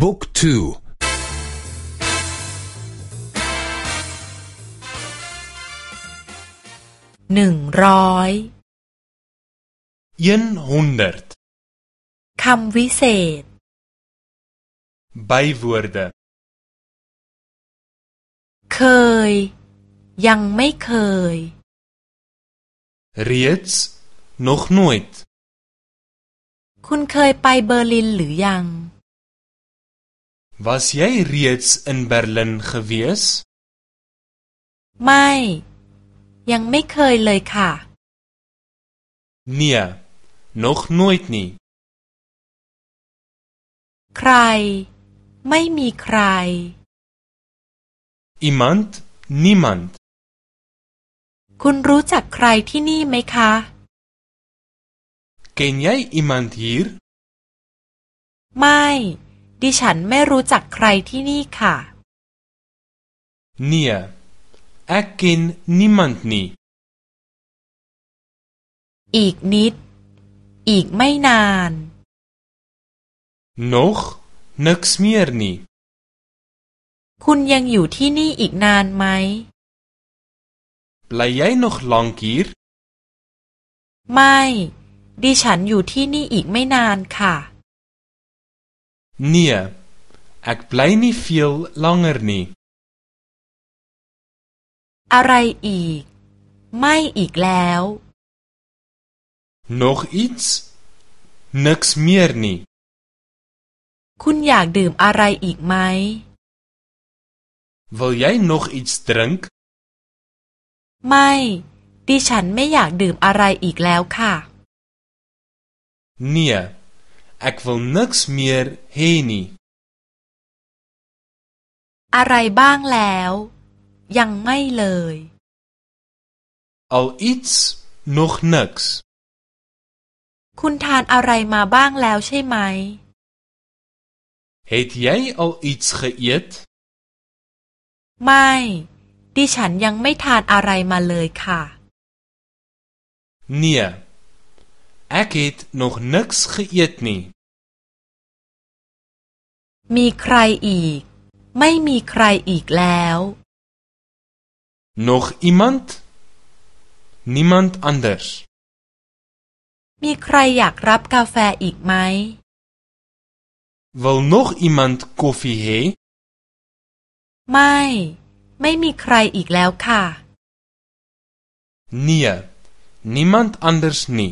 บุ๊กทูหนึ่งร้อยยันฮุนเดร์ตคำวิเศษ bijwoorde เคย ยังไม่เคย reeds nog nooit คุณเคยไปเบอร์ลินหรือยัง Was jy reeds in Berlin gewees? ไม่ ยังไม่เคยเลยค่ะ Nee, nog nooit nie. ใคร ไม่มีใคร Iemand, niemand. คุณรู้จักใครที่นี่ไหมคะ Ken jy iemand hier? ไม่ ดิฉันไม่รู้จักใครที่นี่ค่ะ Nee, ek ken niemand nie. อีกนิด อีกไม่นาน Nog niks meer nie. คุณยังอยู่ที่นี่อีกนานไหม Bly jy nog lank hier? ไม่ ดิฉันอยู่ที่นี่อีกไม่นานค่ะ Nee, ek bly nie veel langer nie. อะไรอีก ไม่อีกแล้ว Nog iets? Niks meer nie. คุณอยากดื่มอะไรอีกไหม Wil jy nog iets drink? ไม่ ดิฉันไม่อยากดื่มอะไรอีกแล้วค่ะ Nee, ek wil niks meer hê nie. อะไรบ้างแล้ว ยังไม่เลย Al iets, nog niks. คุณทานอะไรมาบ้างแล้วใช่ไหม Het jy al iets geëet? ไม่ ดิฉันยังไม่ทานอะไรมาเลยค่ะ Nee. Ek het nog niks geëet nie. มีใครอีก ไม่มีใครอีกแล้ว Nog iemand? Niemand anders. มีใครอยากรับกาแฟอีกไหม Wil nog iemand koffie hê? ไม่ ไม่มีใครอีกแล้วค่ะ Nee. Niemand anders nie.